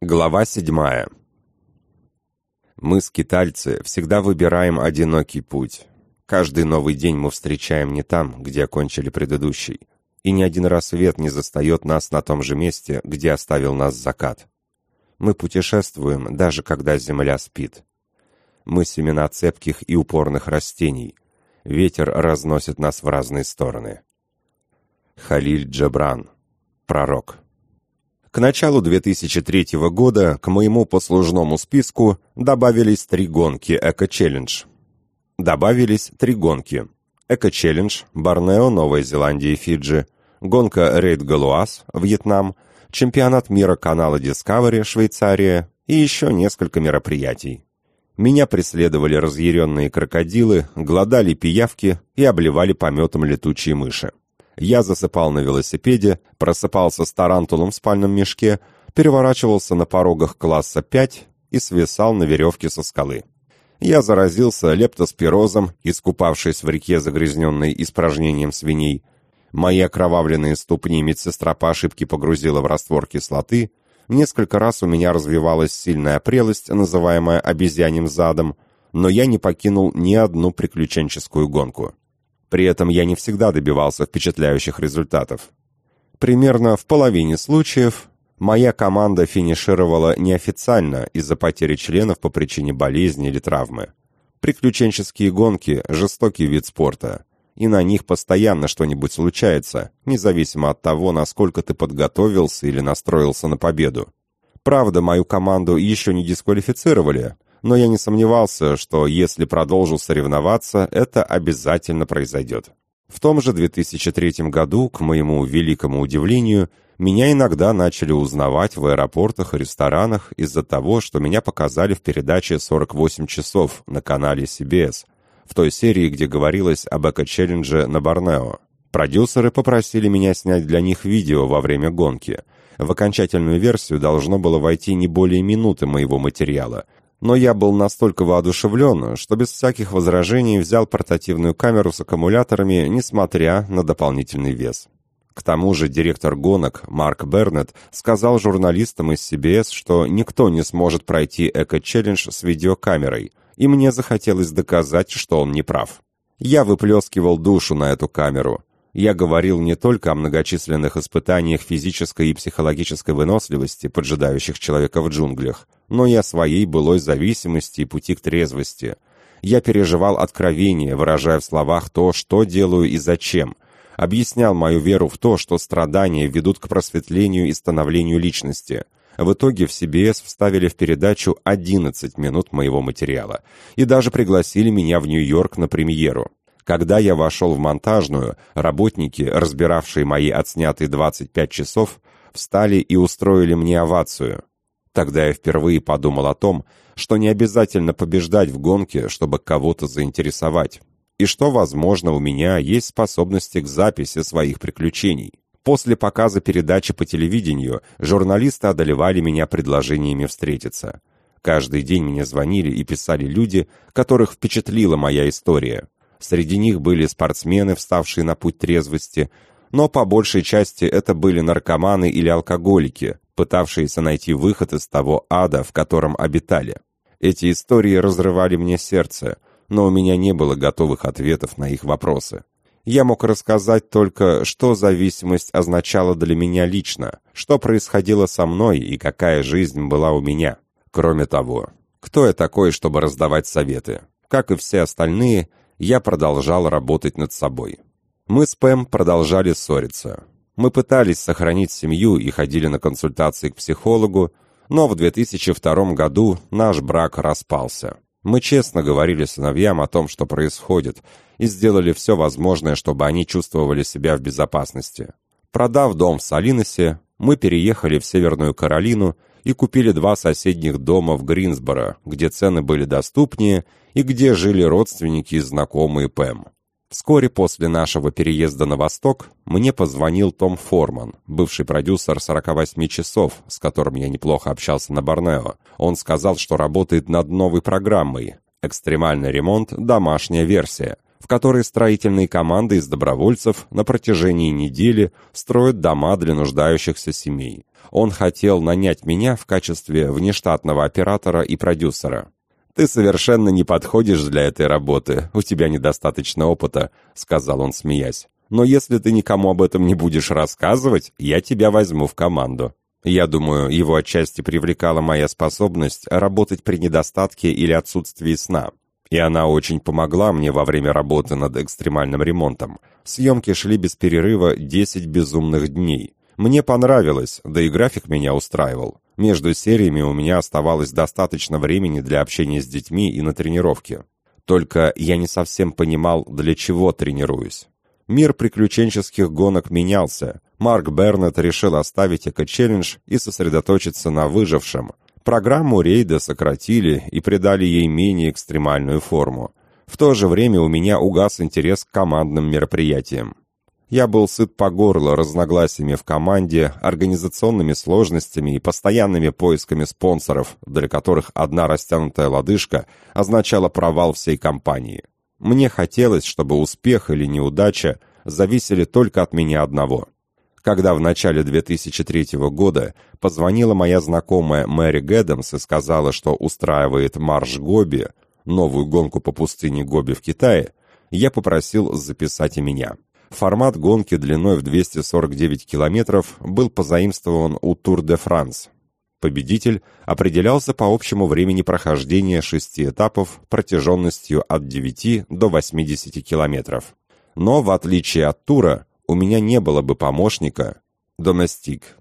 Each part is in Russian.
Глава седьмая. Мы, скитальцы, всегда выбираем одинокий путь. Каждый новый день мы встречаем не там, где окончили предыдущий. И ни один рассвет не застает нас на том же месте, где оставил нас закат. Мы путешествуем, даже когда земля спит. Мы семена цепких и упорных растений. Ветер разносит нас в разные стороны. Халиль Джабран. Пророк. К началу 2003 года к моему послужному списку добавились три гонки «Эко-челлендж». Добавились три гонки. «Эко-челлендж», Борнео, Новая Зеландия и Фиджи, гонка «Рейд Галуаз», Вьетнам, чемпионат мира канала Discovery, Швейцария и еще несколько мероприятий. Меня преследовали разъяренные крокодилы, глодали пиявки и обливали пометом летучие мыши. Я засыпал на велосипеде, просыпался с тарантулом в спальном мешке, переворачивался на порогах класса 5 и свисал на веревке со скалы. Я заразился лептоспирозом, искупавшись в реке, загрязненной испражнением свиней. Мои окровавленные ступни медсестра по ошибке погрузила в раствор кислоты. Несколько раз у меня развивалась сильная прелость, называемая обезьяним задом, но я не покинул ни одну приключенческую гонку. При этом я не всегда добивался впечатляющих результатов. Примерно в половине случаев моя команда финишировала неофициально из-за потери членов по причине болезни или травмы. Приключенческие гонки – жестокий вид спорта, и на них постоянно что-нибудь случается, независимо от того, насколько ты подготовился или настроился на победу. Правда, мою команду еще не дисквалифицировали, но я не сомневался, что если продолжу соревноваться, это обязательно произойдет. В том же 2003 году, к моему великому удивлению, меня иногда начали узнавать в аэропортах и ресторанах из-за того, что меня показали в передаче «48 часов» на канале CBS, в той серии, где говорилось об эко-челлендже на Борнео. Продюсеры попросили меня снять для них видео во время гонки. В окончательную версию должно было войти не более минуты моего материала – но я был настолько воодушевлен, что без всяких возражений взял портативную камеру с аккумуляторами, несмотря на дополнительный вес. К тому же директор гонок Марк Бернетт сказал журналистам из CBS, что никто не сможет пройти эко-челлендж с видеокамерой, и мне захотелось доказать, что он не прав. Я выплескивал душу на эту камеру, я говорил не только о многочисленных испытаниях физической и психологической выносливости, поджидающих человека в джунглях, но и о своей былой зависимости и пути к трезвости. Я переживал откровение, выражая в словах то, что делаю и зачем. Объяснял мою веру в то, что страдания ведут к просветлению и становлению личности. В итоге в CBS вставили в передачу 11 минут моего материала и даже пригласили меня в Нью-Йорк на премьеру. Когда я вошел в монтажную, работники, разбиравшие мои отснятые 25 часов, встали и устроили мне овацию. Тогда я впервые подумал о том, что не обязательно побеждать в гонке, чтобы кого-то заинтересовать, и что, возможно, у меня есть способности к записи своих приключений. После показа передачи по телевидению журналисты одолевали меня предложениями встретиться. Каждый день мне звонили и писали люди, которых впечатлила моя история. Среди них были спортсмены, вставшие на путь трезвости, но по большей части это были наркоманы или алкоголики, пытавшиеся найти выход из того ада, в котором обитали. Эти истории разрывали мне сердце, но у меня не было готовых ответов на их вопросы. Я мог рассказать только, что зависимость означала для меня лично, что происходило со мной и какая жизнь была у меня. Кроме того, кто я такой, чтобы раздавать советы? Как и все остальные, я продолжал работать над собой. Мы с Пэм продолжали ссориться. Мы пытались сохранить семью и ходили на консультации к психологу, но в 2002 году наш брак распался. Мы честно говорили сыновьям о том, что происходит, и сделали все возможное, чтобы они чувствовали себя в безопасности. Продав дом в Салиносе, мы переехали в Северную Каролину и купили два соседних дома в Гринсборо, где цены были доступнее и где жили родственники и знакомые Пэм. Вскоре после нашего переезда на восток мне позвонил Том Форман, бывший продюсер «48 часов», с которым я неплохо общался на Борнео. Он сказал, что работает над новой программой «Экстремальный ремонт. Домашняя версия», в которой строительные команды из добровольцев на протяжении недели строят дома для нуждающихся семей. Он хотел нанять меня в качестве внештатного оператора и продюсера. «Ты совершенно не подходишь для этой работы, у тебя недостаточно опыта», — сказал он, смеясь. «Но если ты никому об этом не будешь рассказывать, я тебя возьму в команду». Я думаю, его отчасти привлекала моя способность работать при недостатке или отсутствии сна. И она очень помогла мне во время работы над экстремальным ремонтом. Съемки шли без перерыва 10 безумных дней. Мне понравилось, да и график меня устраивал. Между сериями у меня оставалось достаточно времени для общения с детьми и на тренировке. Только я не совсем понимал, для чего тренируюсь. Мир приключенческих гонок менялся. Марк Бернет решил оставить эко-челлендж и сосредоточиться на выжившем. Программу рейда сократили и придали ей менее экстремальную форму. В то же время у меня угас интерес к командным мероприятиям. Я был сыт по горло разногласиями в команде, организационными сложностями и постоянными поисками спонсоров, для которых одна растянутая лодыжка означала провал всей компании. Мне хотелось, чтобы успех или неудача зависели только от меня одного. Когда в начале 2003 года позвонила моя знакомая Мэри Гэддамс и сказала, что устраивает марш Гоби, новую гонку по пустыне Гоби в Китае, я попросил записать и меня. Формат гонки длиной в 249 километров был позаимствован у Тур де Франс, Победитель определялся по общему времени прохождения шести этапов протяженностью от 9 до 80 километров. Но, в отличие от тура, у меня не было бы помощника «Доместик».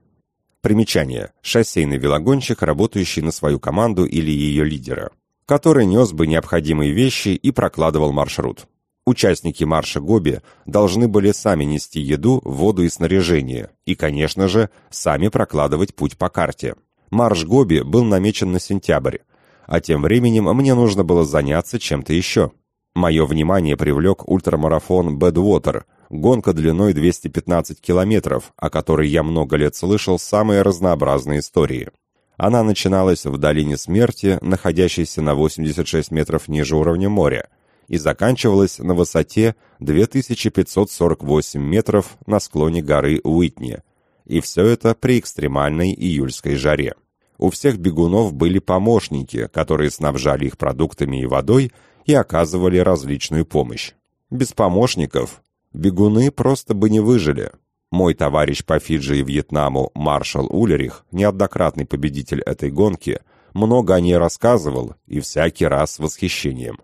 Примечание. Шоссейный велогонщик, работающий на свою команду или ее лидера, который нес бы необходимые вещи и прокладывал маршрут. Участники марша Гоби должны были сами нести еду, воду и снаряжение, и, конечно же, сами прокладывать путь по карте. Марш Гоби был намечен на сентябрь, а тем временем мне нужно было заняться чем-то еще. Мое внимание привлек ультрамарафон «Бэдвотер», гонка длиной 215 километров, о которой я много лет слышал самые разнообразные истории. Она начиналась в долине смерти, находящейся на 86 метров ниже уровня моря, и заканчивалась на высоте 2548 метров на склоне горы Уитни, и все это при экстремальной июльской жаре. У всех бегунов были помощники, которые снабжали их продуктами и водой и оказывали различную помощь. Без помощников бегуны просто бы не выжили. Мой товарищ по Фиджи и Вьетнаму маршал Улерих, неоднократный победитель этой гонки, много о ней рассказывал и всякий раз с восхищением.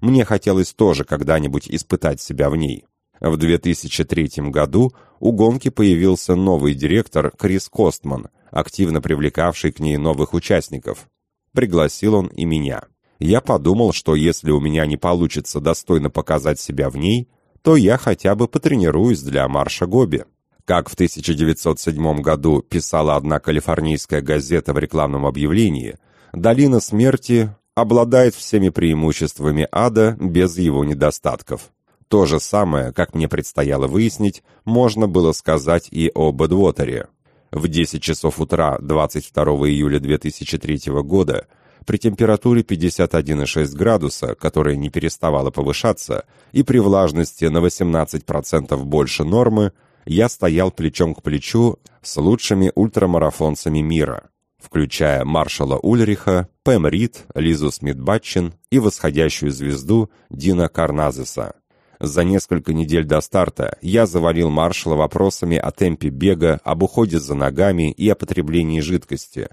Мне хотелось тоже когда-нибудь испытать себя в ней. В 2003 году у гонки появился новый директор Крис Костман, активно привлекавший к ней новых участников. Пригласил он и меня. Я подумал, что если у меня не получится достойно показать себя в ней, то я хотя бы потренируюсь для марша Гоби. Как в 1907 году писала одна калифорнийская газета в рекламном объявлении, «Долина смерти обладает всеми преимуществами ада без его недостатков». То же самое, как мне предстояло выяснить, можно было сказать и о Бэдвотере. В 10 часов утра 22 июля 2003 года при температуре 51,6 градуса, которая не переставала повышаться, и при влажности на 18% больше нормы, я стоял плечом к плечу с лучшими ультрамарафонцами мира, включая маршала Ульриха, Пэм Рид, Лизу Смит-Батчин и восходящую звезду Дина Карназеса. За несколько недель до старта я завалил маршала вопросами о темпе бега, об уходе за ногами и о потреблении жидкости.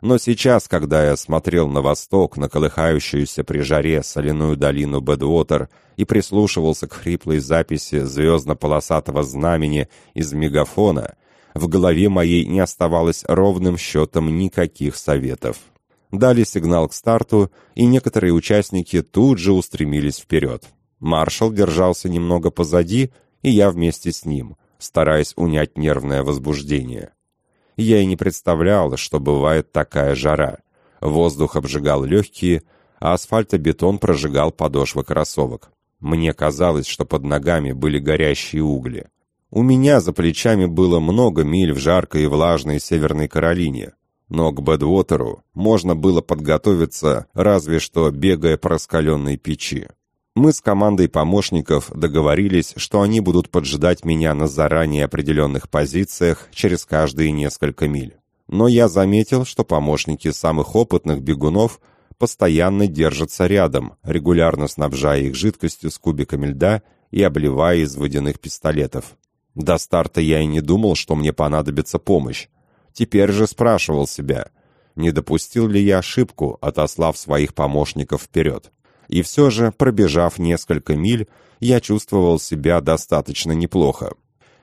Но сейчас, когда я смотрел на восток, на колыхающуюся при жаре соляную долину Бэдвотер и прислушивался к хриплой записи звездно-полосатого знамени из мегафона, в голове моей не оставалось ровным счетом никаких советов. Дали сигнал к старту, и некоторые участники тут же устремились вперед. Маршал держался немного позади, и я вместе с ним, стараясь унять нервное возбуждение. Я и не представлял, что бывает такая жара. Воздух обжигал легкие, а асфальтобетон прожигал подошвы кроссовок. Мне казалось, что под ногами были горящие угли. У меня за плечами было много миль в жаркой и влажной Северной Каролине, но к Бэдвотеру можно было подготовиться разве что бегая по раскаленной печи. Мы с командой помощников договорились, что они будут поджидать меня на заранее определенных позициях через каждые несколько миль. Но я заметил, что помощники самых опытных бегунов постоянно держатся рядом, регулярно снабжая их жидкостью с кубиками льда и обливая из водяных пистолетов. До старта я и не думал, что мне понадобится помощь. Теперь же спрашивал себя, не допустил ли я ошибку, отослав своих помощников вперед. И все же, пробежав несколько миль, я чувствовал себя достаточно неплохо.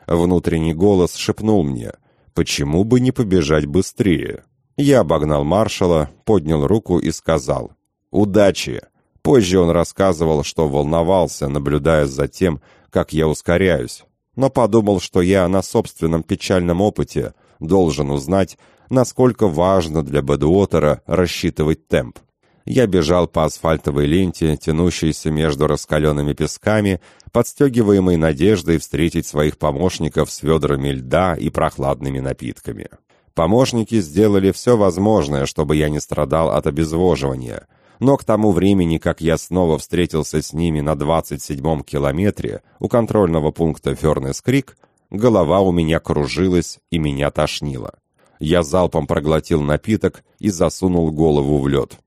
Внутренний голос шепнул мне, почему бы не побежать быстрее. Я обогнал маршала, поднял руку и сказал «Удачи!». Позже он рассказывал, что волновался, наблюдая за тем, как я ускоряюсь, но подумал, что я на собственном печальном опыте должен узнать, насколько важно для Бэдуотера рассчитывать темп. Я бежал по асфальтовой ленте, тянущейся между раскаленными песками, подстегиваемой надеждой встретить своих помощников с ведрами льда и прохладными напитками. Помощники сделали все возможное, чтобы я не страдал от обезвоживания, но к тому времени, как я снова встретился с ними на 27-м километре у контрольного пункта Фернес-Крик, голова у меня кружилась и меня тошнило. Я залпом проглотил напиток и засунул голову в лед.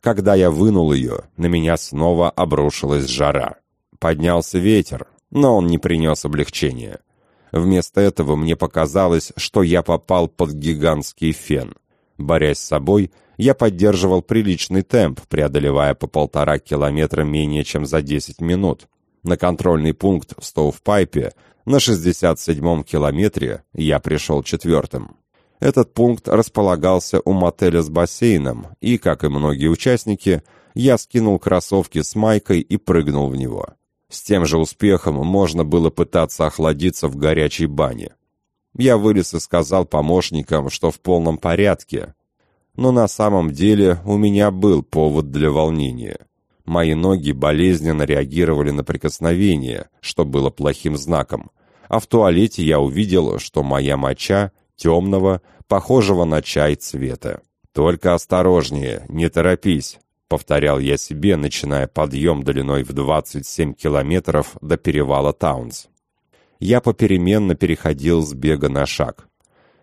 Когда я вынул ее, на меня снова обрушилась жара. Поднялся ветер, но он не принес облегчения. Вместо этого мне показалось, что я попал под гигантский фен. Борясь с собой, я поддерживал приличный темп, преодолевая по полтора километра менее чем за 10 минут. На контрольный пункт в Стоувпайпе на 67-м километре я пришел четвертым. Этот пункт располагался у мотеля с бассейном, и, как и многие участники, я скинул кроссовки с майкой и прыгнул в него. С тем же успехом можно было пытаться охладиться в горячей бане. Я вылез и сказал помощникам, что в полном порядке. Но на самом деле у меня был повод для волнения. Мои ноги болезненно реагировали на прикосновение, что было плохим знаком. А в туалете я увидел, что моя моча темного, похожего на чай цвета. «Только осторожнее, не торопись», — повторял я себе, начиная подъем длиной в 27 километров до перевала Таунс. Я попеременно переходил с бега на шаг.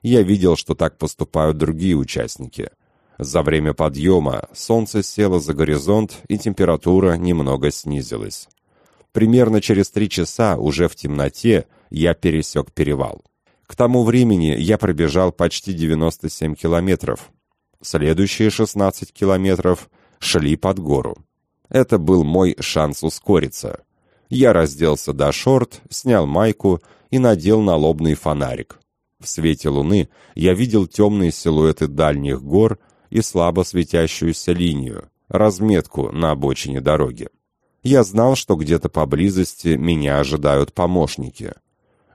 Я видел, что так поступают другие участники. За время подъема солнце село за горизонт, и температура немного снизилась. Примерно через три часа, уже в темноте, я пересек перевал. К тому времени я пробежал почти 97 километров. Следующие 16 километров шли под гору. Это был мой шанс ускориться. Я разделся до шорт, снял майку и надел налобный фонарик. В свете луны я видел темные силуэты дальних гор и слабо светящуюся линию, разметку на обочине дороги. Я знал, что где-то поблизости меня ожидают помощники —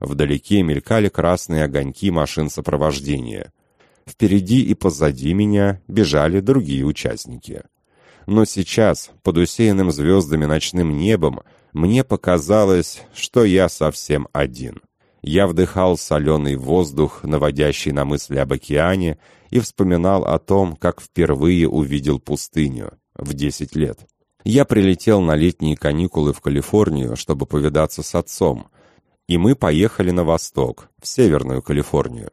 Вдалеке мелькали красные огоньки машин сопровождения. Впереди и позади меня бежали другие участники. Но сейчас, под усеянным звездами ночным небом, мне показалось, что я совсем один. Я вдыхал соленый воздух, наводящий на мысли об океане, и вспоминал о том, как впервые увидел пустыню в 10 лет. Я прилетел на летние каникулы в Калифорнию, чтобы повидаться с отцом, и мы поехали на восток, в Северную Калифорнию.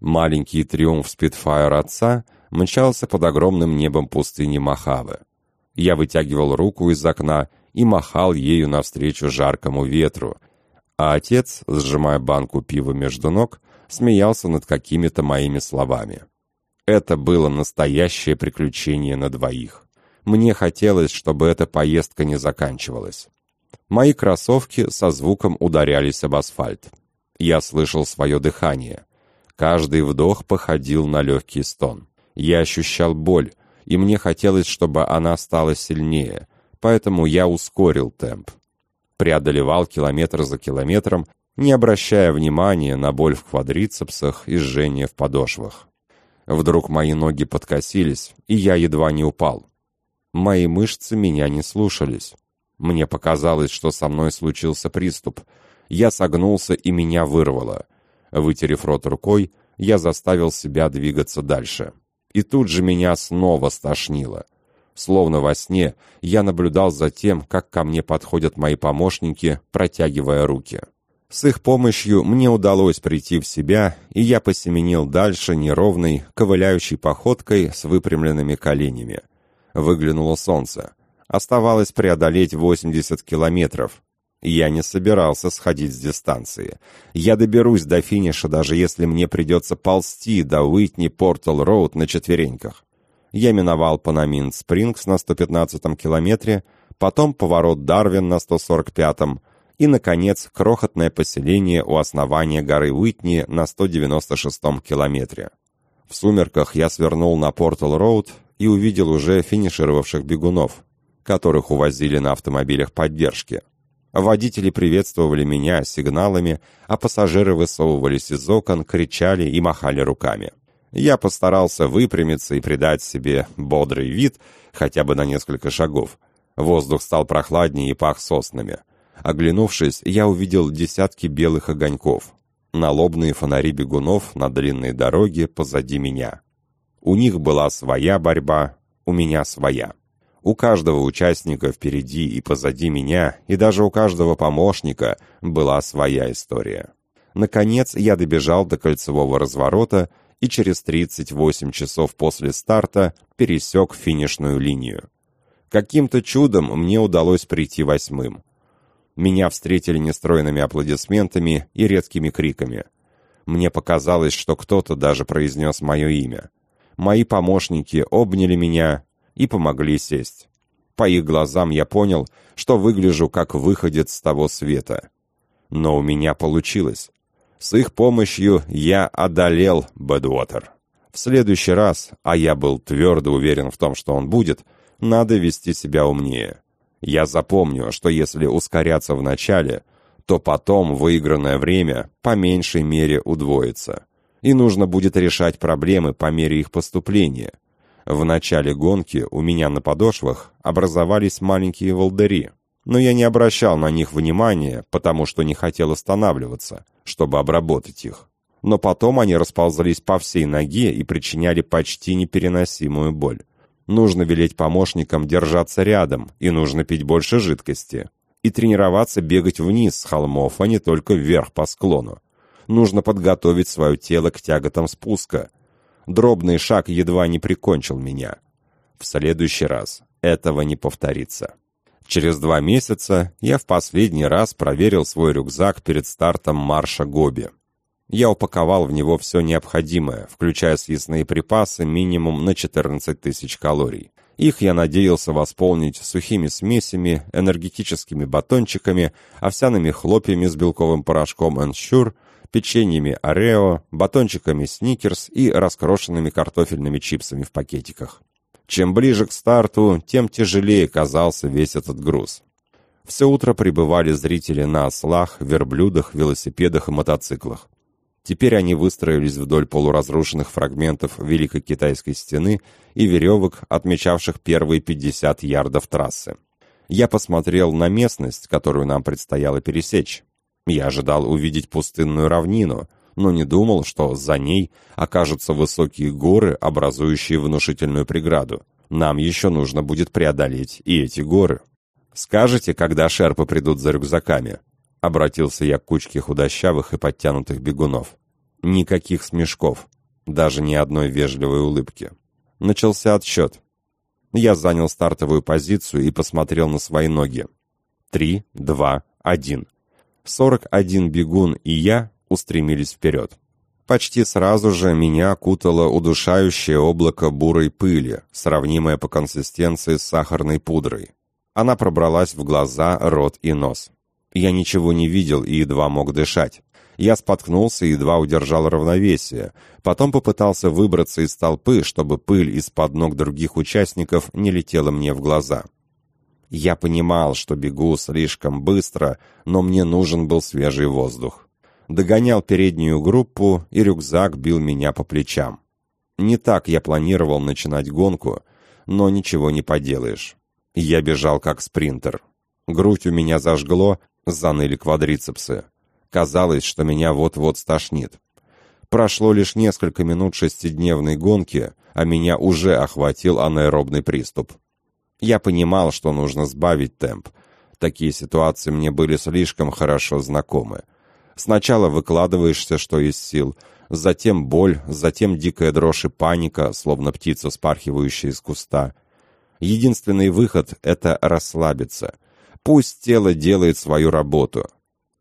Маленький триумф Спитфайр отца мчался под огромным небом пустыни Мохаве. Я вытягивал руку из окна и махал ею навстречу жаркому ветру, а отец, сжимая банку пива между ног, смеялся над какими-то моими словами. Это было настоящее приключение на двоих. Мне хотелось, чтобы эта поездка не заканчивалась. Мои кроссовки со звуком ударялись об асфальт. Я слышал свое дыхание. Каждый вдох походил на легкий стон. Я ощущал боль, и мне хотелось, чтобы она стала сильнее, поэтому я ускорил темп. Преодолевал километр за километром, не обращая внимания на боль в квадрицепсах и жжение в подошвах. Вдруг мои ноги подкосились, и я едва не упал. Мои мышцы меня не слушались. Мне показалось, что со мной случился приступ. Я согнулся, и меня вырвало. Вытерев рот рукой, я заставил себя двигаться дальше. И тут же меня снова стошнило. Словно во сне, я наблюдал за тем, как ко мне подходят мои помощники, протягивая руки. С их помощью мне удалось прийти в себя, и я посеменил дальше неровной, ковыляющей походкой с выпрямленными коленями. Выглянуло солнце. Оставалось преодолеть 80 километров. Я не собирался сходить с дистанции. Я доберусь до финиша, даже если мне придется ползти до Уитни Портал Роуд на четвереньках. Я миновал Панамин Спрингс на 115-м километре, потом поворот Дарвин на 145-м, и, наконец, крохотное поселение у основания горы Уитни на 196-м километре. В сумерках я свернул на Портал-Роуд и увидел уже финишировавших бегунов, которых увозили на автомобилях поддержки. Водители приветствовали меня сигналами, а пассажиры высовывались из окон, кричали и махали руками. Я постарался выпрямиться и придать себе бодрый вид, хотя бы на несколько шагов. Воздух стал прохладнее и пах соснами. Оглянувшись, я увидел десятки белых огоньков. Налобные фонари бегунов на длинной дороге позади меня. У них была своя борьба, у меня своя. У каждого участника впереди и позади меня, и даже у каждого помощника была своя история. Наконец я добежал до кольцевого разворота и через 38 часов после старта пересек финишную линию. Каким-то чудом мне удалось прийти восьмым. Меня встретили нестройными аплодисментами и редкими криками. Мне показалось, что кто-то даже произнес мое имя. Мои помощники обняли меня и помогли сесть. По их глазам я понял, что выгляжу как выходец с того света. Но у меня получилось. С их помощью я одолел Бэдуотер. В следующий раз, а я был твердо уверен в том, что он будет, надо вести себя умнее. Я запомню, что если ускоряться в начале, то потом выигранное время по меньшей мере удвоится. И нужно будет решать проблемы по мере их поступления. В начале гонки у меня на подошвах образовались маленькие волдыри, но я не обращал на них внимания, потому что не хотел останавливаться, чтобы обработать их. Но потом они расползались по всей ноге и причиняли почти непереносимую боль. Нужно велеть помощникам держаться рядом, и нужно пить больше жидкости. И тренироваться бегать вниз с холмов, а не только вверх по склону. Нужно подготовить свое тело к тяготам спуска. Дробный шаг едва не прикончил меня. В следующий раз этого не повторится. Через два месяца я в последний раз проверил свой рюкзак перед стартом марша Гоби. Я упаковал в него все необходимое, включая съестные припасы минимум на 14 тысяч калорий. Их я надеялся восполнить сухими смесями, энергетическими батончиками, овсяными хлопьями с белковым порошком Ensure, печеньями Орео, батончиками Сникерс и раскрошенными картофельными чипсами в пакетиках. Чем ближе к старту, тем тяжелее казался весь этот груз. Все утро прибывали зрители на ослах, верблюдах, велосипедах и мотоциклах. Теперь они выстроились вдоль полуразрушенных фрагментов Великой Китайской стены и веревок, отмечавших первые 50 ярдов трассы. Я посмотрел на местность, которую нам предстояло пересечь. Я ожидал увидеть пустынную равнину, но не думал, что за ней окажутся высокие горы, образующие внушительную преграду. Нам еще нужно будет преодолеть и эти горы. «Скажете, когда шерпы придут за рюкзаками?» Обратился я к кучке худощавых и подтянутых бегунов. Никаких смешков, даже ни одной вежливой улыбки. Начался отсчет. Я занял стартовую позицию и посмотрел на свои ноги. Три, два, один. Сорок один бегун и я устремились вперед. Почти сразу же меня окутало удушающее облако бурой пыли, сравнимое по консистенции с сахарной пудрой. Она пробралась в глаза, рот и нос. Я ничего не видел и едва мог дышать. Я споткнулся и едва удержал равновесие. Потом попытался выбраться из толпы, чтобы пыль из-под ног других участников не летела мне в глаза. Я понимал, что бегу слишком быстро, но мне нужен был свежий воздух. Догонял переднюю группу, и рюкзак бил меня по плечам. Не так я планировал начинать гонку, но ничего не поделаешь. Я бежал как спринтер. Грудь у меня зажгло, заныли квадрицепсы. Казалось, что меня вот-вот стошнит. Прошло лишь несколько минут шестидневной гонки, а меня уже охватил анаэробный приступ. Я понимал, что нужно сбавить темп. Такие ситуации мне были слишком хорошо знакомы. Сначала выкладываешься, что есть сил, затем боль, затем дикая дрожь и паника, словно птица, спархивающая из куста. Единственный выход — это расслабиться. Пусть тело делает свою работу.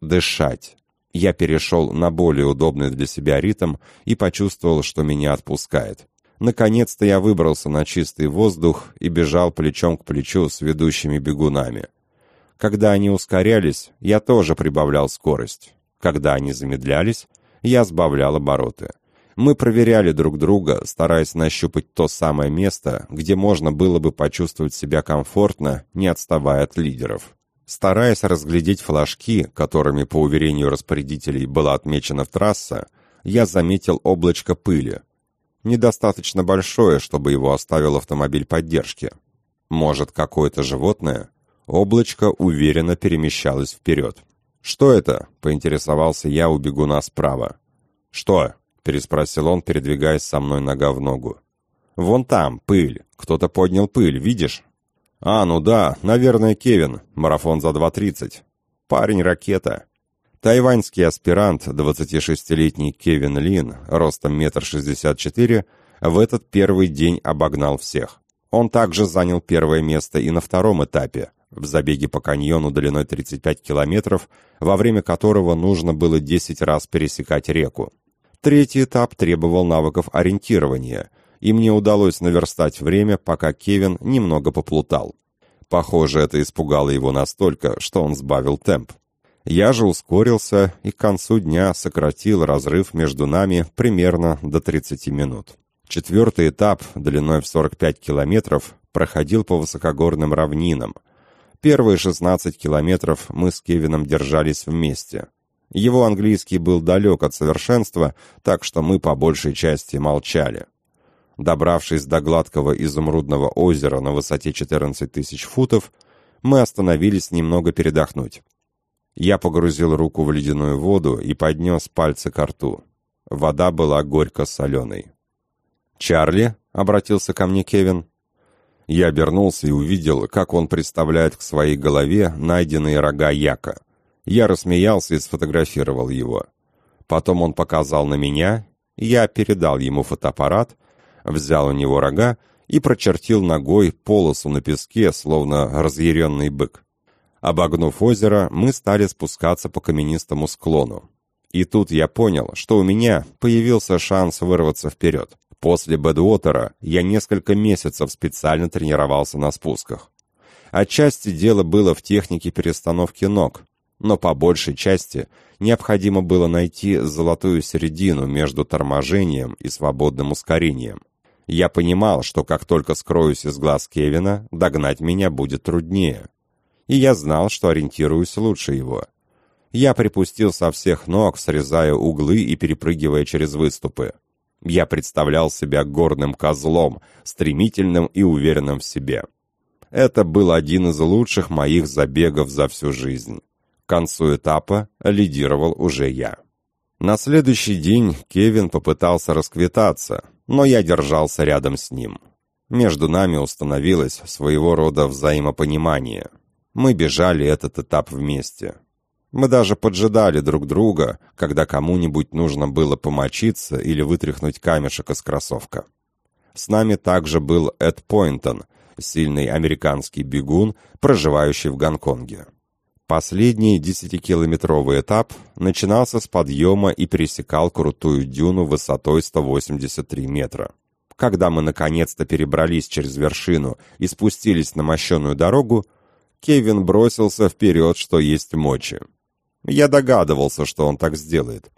Дышать. Я перешел на более удобный для себя ритм и почувствовал, что меня отпускает. Наконец-то я выбрался на чистый воздух и бежал плечом к плечу с ведущими бегунами. Когда они ускорялись, я тоже прибавлял скорость. Когда они замедлялись, я сбавлял обороты. Мы проверяли друг друга, стараясь нащупать то самое место, где можно было бы почувствовать себя комфортно, не отставая от лидеров. Стараясь разглядеть флажки, которыми, по уверению распорядителей, была отмечена трасса, я заметил облачко пыли. Недостаточно большое, чтобы его оставил автомобиль поддержки. Может, какое-то животное? Облачко уверенно перемещалось вперед. «Что это?» — поинтересовался я у бегуна справа. «Что?» — переспросил он, передвигаясь со мной нога в ногу. «Вон там, пыль. Кто-то поднял пыль, видишь?» «А, ну да, наверное, Кевин. Марафон за 2.30. Парень-ракета». Тайваньский аспирант, 26-летний Кевин Лин, ростом метр шестьдесят четыре, в этот первый день обогнал всех. Он также занял первое место и на втором этапе, в забеге по каньону длиной 35 километров, во время которого нужно было 10 раз пересекать реку. Третий этап требовал навыков ориентирования, и мне удалось наверстать время, пока Кевин немного поплутал. Похоже, это испугало его настолько, что он сбавил темп. Я же ускорился и к концу дня сократил разрыв между нами примерно до 30 минут. Четвертый этап, длиной в 45 километров, проходил по высокогорным равнинам – Первые 16 километров мы с Кевином держались вместе. Его английский был далек от совершенства, так что мы по большей части молчали. Добравшись до гладкого изумрудного озера на высоте 14 тысяч футов, мы остановились немного передохнуть. Я погрузил руку в ледяную воду и поднес пальцы к рту. Вода была горько-соленой. «Чарли?» — обратился ко мне Кевин. Я обернулся и увидел, как он представляет к своей голове найденные рога яка. Я рассмеялся и сфотографировал его. Потом он показал на меня, я передал ему фотоаппарат, взял у него рога и прочертил ногой полосу на песке, словно разъяренный бык. Обогнув озеро, мы стали спускаться по каменистому склону. И тут я понял, что у меня появился шанс вырваться вперед. После Бэдуотера я несколько месяцев специально тренировался на спусках. Отчасти дело было в технике перестановки ног, но по большей части необходимо было найти золотую середину между торможением и свободным ускорением. Я понимал, что как только скроюсь из глаз Кевина, догнать меня будет труднее. И я знал, что ориентируюсь лучше его. Я припустил со всех ног, срезая углы и перепрыгивая через выступы. Я представлял себя горным козлом, стремительным и уверенным в себе. Это был один из лучших моих забегов за всю жизнь. К концу этапа лидировал уже я. На следующий день Кевин попытался расквитаться, но я держался рядом с ним. Между нами установилось своего рода взаимопонимание. Мы бежали этот этап вместе. Мы даже поджидали друг друга, когда кому-нибудь нужно было помочиться или вытряхнуть камешек из кроссовка. С нами также был Эд Пойнтон, сильный американский бегун, проживающий в Гонконге. Последний десятикилометровый этап начинался с подъема и пересекал крутую дюну высотой 183 метра. Когда мы наконец-то перебрались через вершину и спустились на мощенную дорогу, Кевин бросился вперед, что есть мочи. Я догадывался, что он так сделает.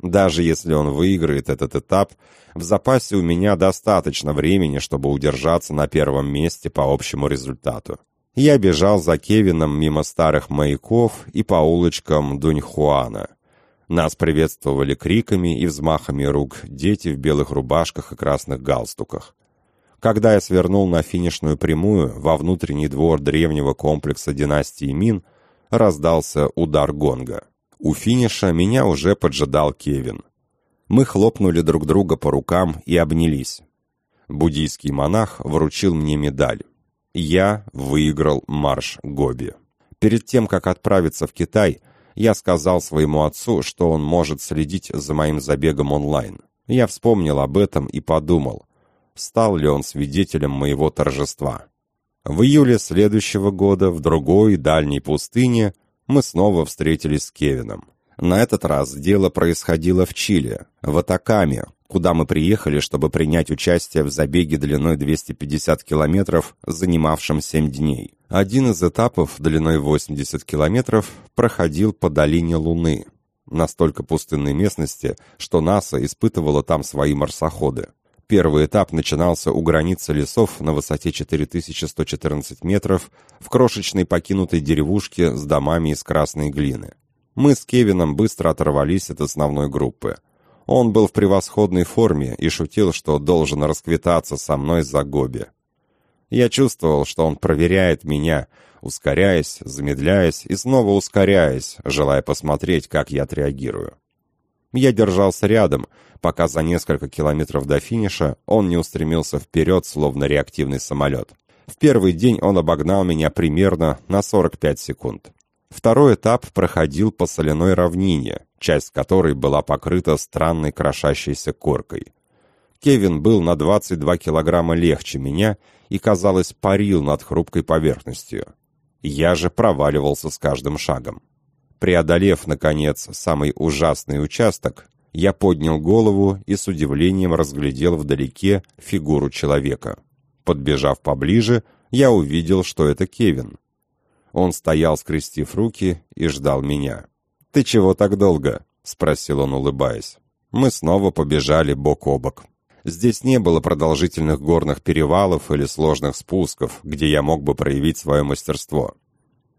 Даже если он выиграет этот этап, в запасе у меня достаточно времени, чтобы удержаться на первом месте по общему результату. Я бежал за Кевином мимо старых маяков и по улочкам Дуньхуана. Нас приветствовали криками и взмахами рук дети в белых рубашках и красных галстуках. Когда я свернул на финишную прямую во внутренний двор древнего комплекса династии Мин, раздался удар гонга. У финиша меня уже поджидал Кевин. Мы хлопнули друг друга по рукам и обнялись. Буддийский монах вручил мне медаль. Я выиграл марш Гоби. Перед тем, как отправиться в Китай, я сказал своему отцу, что он может следить за моим забегом онлайн. Я вспомнил об этом и подумал, стал ли он свидетелем моего торжества. В июле следующего года в другой дальней пустыне мы снова встретились с Кевином. На этот раз дело происходило в Чили, в Атакаме, куда мы приехали, чтобы принять участие в забеге длиной 250 километров, занимавшем 7 дней. Один из этапов длиной 80 километров проходил по долине Луны, настолько пустынной местности, что НАСА испытывала там свои марсоходы. Первый этап начинался у границы лесов на высоте 4114 метров в крошечной покинутой деревушке с домами из красной глины. Мы с Кевином быстро оторвались от основной группы. Он был в превосходной форме и шутил, что должен расквитаться со мной за Гоби. Я чувствовал, что он проверяет меня, ускоряясь, замедляясь и снова ускоряясь, желая посмотреть, как я отреагирую. Я держался рядом, пока за несколько километров до финиша он не устремился вперед, словно реактивный самолет. В первый день он обогнал меня примерно на 45 секунд. Второй этап проходил по соляной равнине, часть которой была покрыта странной крошащейся коркой. Кевин был на 22 килограмма легче меня и, казалось, парил над хрупкой поверхностью. Я же проваливался с каждым шагом. Преодолев, наконец, самый ужасный участок, я поднял голову и с удивлением разглядел вдалеке фигуру человека. Подбежав поближе, я увидел, что это Кевин. Он стоял, скрестив руки, и ждал меня. «Ты чего так долго?» — спросил он, улыбаясь. Мы снова побежали бок о бок. Здесь не было продолжительных горных перевалов или сложных спусков, где я мог бы проявить свое мастерство.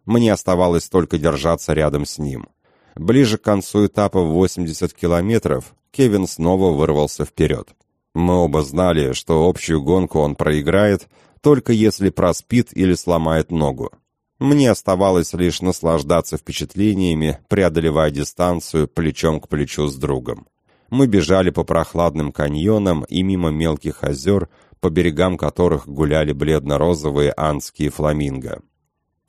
Мне оставалось только держаться рядом с ним. Ближе к концу этапа в 80 километров Кевин снова вырвался вперед. Мы оба знали, что общую гонку он проиграет, только если проспит или сломает ногу. Мне оставалось лишь наслаждаться впечатлениями, преодолевая дистанцию плечом к плечу с другом. Мы бежали по прохладным каньонам и мимо мелких озер, по берегам которых гуляли бледно-розовые анские фламинго.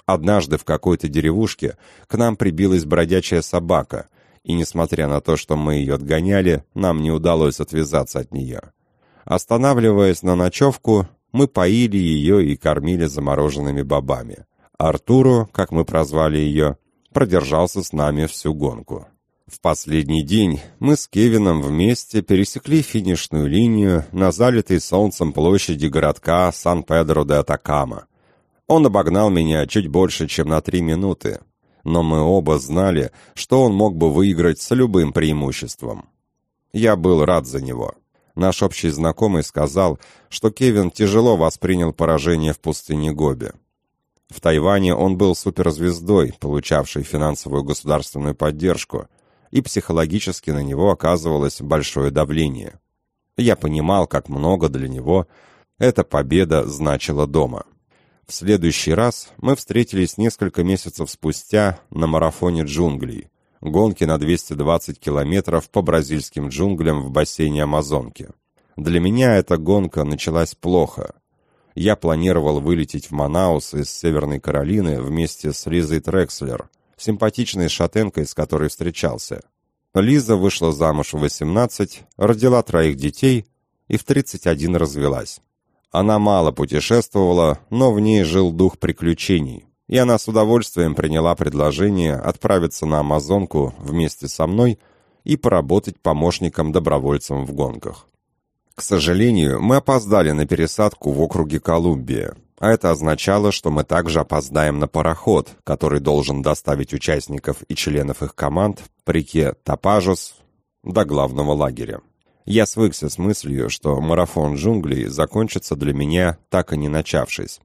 Однажды в какой-то деревушке к нам прибилась бродячая собака, и, несмотря на то, что мы ее отгоняли, нам не удалось отвязаться от нее. Останавливаясь на ночевку, мы поили ее и кормили замороженными бобами. Артуру, как мы прозвали ее, продержался с нами всю гонку. В последний день мы с Кевином вместе пересекли финишную линию на залитой солнцем площади городка Сан-Педро-де-Атакама, он обогнал меня чуть больше, чем на три минуты, но мы оба знали, что он мог бы выиграть с любым преимуществом. Я был рад за него. Наш общий знакомый сказал, что Кевин тяжело воспринял поражение в пустыне Гоби. В Тайване он был суперзвездой, получавшей финансовую государственную поддержку, и психологически на него оказывалось большое давление. Я понимал, как много для него эта победа значила дома. В следующий раз мы встретились несколько месяцев спустя на марафоне джунглей, гонке на 220 километров по бразильским джунглям в бассейне Амазонки. Для меня эта гонка началась плохо. Я планировал вылететь в Манаус из Северной Каролины вместе с Лизой Трекслер, симпатичной шатенкой, с которой встречался. Лиза вышла замуж в 18, родила троих детей и в 31 развелась. Она мало путешествовала, но в ней жил дух приключений, и она с удовольствием приняла предложение отправиться на Амазонку вместе со мной и поработать помощником-добровольцем в гонках. К сожалению, мы опоздали на пересадку в округе Колумбия, а это означало, что мы также опоздаем на пароход, который должен доставить участников и членов их команд по реке Тапажос до главного лагеря. Я свыкся с мыслью, что марафон джунглей закончится для меня, так и не начавшись.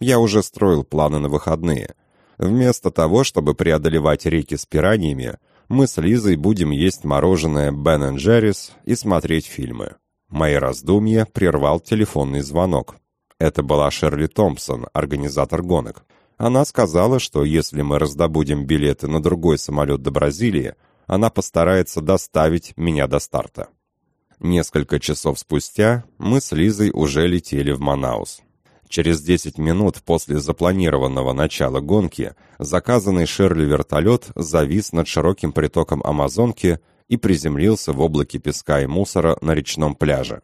Я уже строил планы на выходные. Вместо того, чтобы преодолевать реки с пираньями, мы с Лизой будем есть мороженое Бен Джеррис и смотреть фильмы. Мои раздумья прервал телефонный звонок. Это была Шерли Томпсон, организатор гонок. Она сказала, что если мы раздобудем билеты на другой самолет до Бразилии, она постарается доставить меня до старта. Несколько часов спустя мы с Лизой уже летели в Манаус. Через 10 минут после запланированного начала гонки заказанный Шерли вертолет завис над широким притоком Амазонки и приземлился в облаке песка и мусора на речном пляже.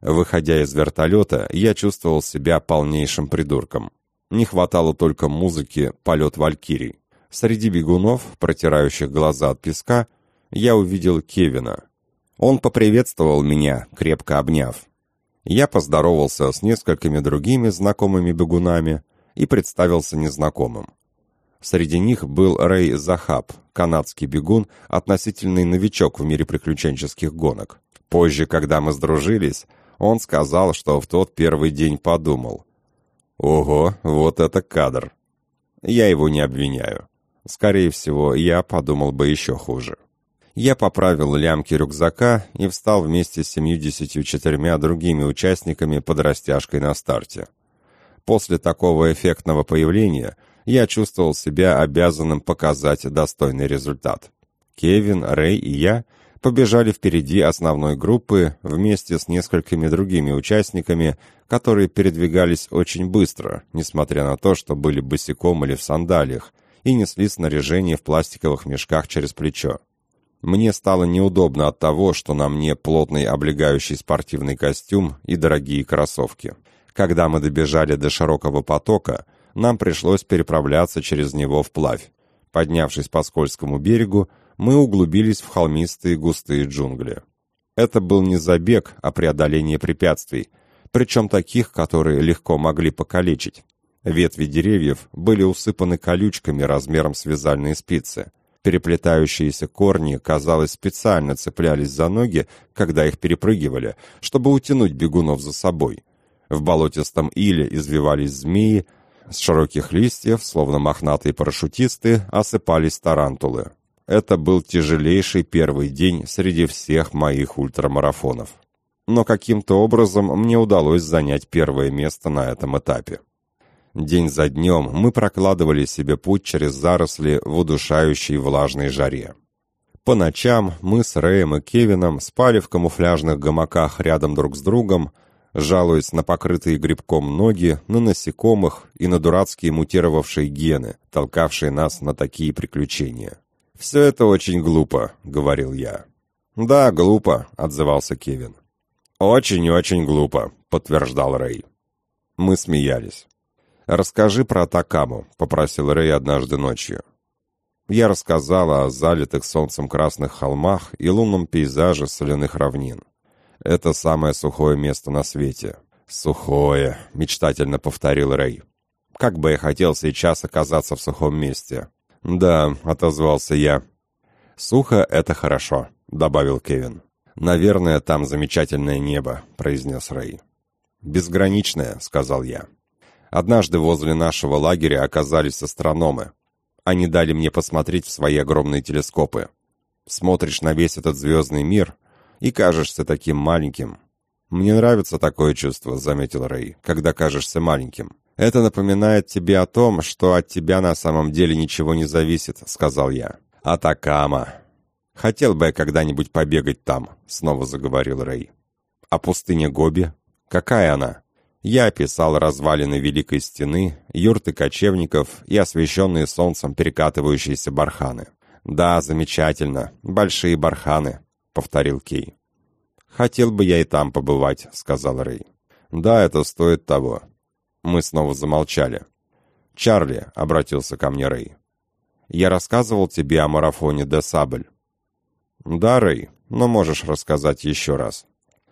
Выходя из вертолета, я чувствовал себя полнейшим придурком. Не хватало только музыки «Полет Валькирий». Среди бегунов, протирающих глаза от песка, я увидел Кевина. Он поприветствовал меня, крепко обняв. Я поздоровался с несколькими другими знакомыми бегунами и представился незнакомым. Среди них был Рэй Захаб, канадский бегун, относительный новичок в мире приключенческих гонок. Позже, когда мы сдружились, он сказал, что в тот первый день подумал. «Ого, вот это кадр!» Я его не обвиняю. Скорее всего, я подумал бы еще хуже. Я поправил лямки рюкзака и встал вместе с 74 другими участниками под растяжкой на старте. После такого эффектного появления я чувствовал себя обязанным показать достойный результат. Кевин, Рэй и я побежали впереди основной группы вместе с несколькими другими участниками, которые передвигались очень быстро, несмотря на то, что были босиком или в сандалиях, и несли снаряжение в пластиковых мешках через плечо. Мне стало неудобно от того, что на мне плотный облегающий спортивный костюм и дорогие кроссовки. Когда мы добежали до широкого потока, нам пришлось переправляться через него вплавь. Поднявшись по скользкому берегу, мы углубились в холмистые густые джунгли. Это был не забег, а преодоление препятствий, причем таких, которые легко могли покалечить. Ветви деревьев были усыпаны колючками размером с вязальные спицы. Переплетающиеся корни, казалось, специально цеплялись за ноги, когда их перепрыгивали, чтобы утянуть бегунов за собой. В болотистом иле извивались змеи, с широких листьев, словно мохнатые парашютисты, осыпались тарантулы. Это был тяжелейший первый день среди всех моих ультрамарафонов. Но каким-то образом мне удалось занять первое место на этом этапе. День за днем мы прокладывали себе путь через заросли в удушающей влажной жаре. По ночам мы с Рэем и Кевином спали в камуфляжных гамаках рядом друг с другом, жалуясь на покрытые грибком ноги, на насекомых и на дурацкие мутировавшие гены, толкавшие нас на такие приключения. «Все это очень глупо», — говорил я. «Да, глупо», — отзывался Кевин. «Очень-очень глупо», — подтверждал Рэй. Мы смеялись. «Расскажи про Атакаму», — попросил Рэй однажды ночью. Я рассказала о залитых солнцем красных холмах и лунном пейзаже соляных равнин. Это самое сухое место на свете. «Сухое», — мечтательно повторил Рэй. «Как бы я хотел сейчас оказаться в сухом месте». «Да», — отозвался я. «Сухо — это хорошо», — добавил Кевин. «Наверное, там замечательное небо», — произнес Рэй. «Безграничное», — сказал я. Однажды возле нашего лагеря оказались астрономы. Они дали мне посмотреть в свои огромные телескопы. Смотришь на весь этот звездный мир и кажешься таким маленьким. «Мне нравится такое чувство», — заметил Рэй, — «когда кажешься маленьким». «Это напоминает тебе о том, что от тебя на самом деле ничего не зависит», — сказал я. «Атакама». «Хотел бы я когда-нибудь побегать там», — снова заговорил Рэй. «А пустыня Гоби? Какая она?» Я описал развалины Великой Стены, юрты кочевников и освещенные солнцем перекатывающиеся барханы. «Да, замечательно. Большие барханы», — повторил Кей. «Хотел бы я и там побывать», — сказал Рэй. «Да, это стоит того». Мы снова замолчали. «Чарли», — обратился ко мне Рэй. «Я рассказывал тебе о марафоне де Сабль». «Да, Рэй, но можешь рассказать еще раз».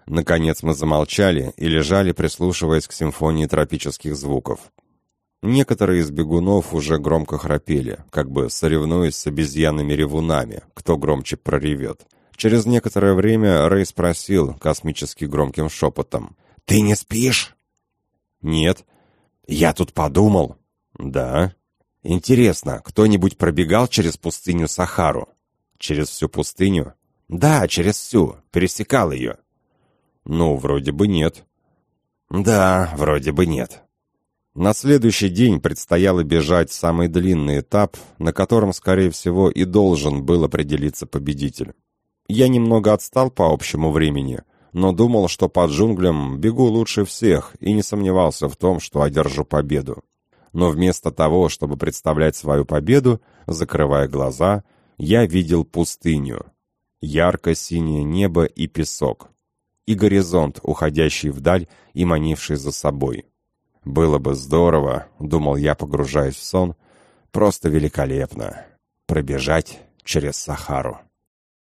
Наконец мы замолчали и лежали, прислушиваясь к симфонии тропических звуков. Некоторые из бегунов уже громко храпели, как бы соревнуясь с обезьянами-ревунами, кто громче проревет. Через некоторое время Рэй спросил космически громким шепотом. «Ты не спишь?» «Нет». «Я тут подумал». «Да». «Интересно, кто-нибудь пробегал через пустыню Сахару?» «Через всю пустыню?» «Да, через всю. Пересекал ее». Ну, вроде бы нет. Да, вроде бы нет. На следующий день предстояло бежать самый длинный этап, на котором, скорее всего, и должен был определиться победитель. Я немного отстал по общему времени, но думал, что по джунглям бегу лучше всех и не сомневался в том, что одержу победу. Но вместо того, чтобы представлять свою победу, закрывая глаза, я видел пустыню. Ярко-синее небо и песок. И горизонт, уходящий вдаль и манивший за собой. «Было бы здорово», — думал я, погружаясь в сон, — «просто великолепно пробежать через Сахару».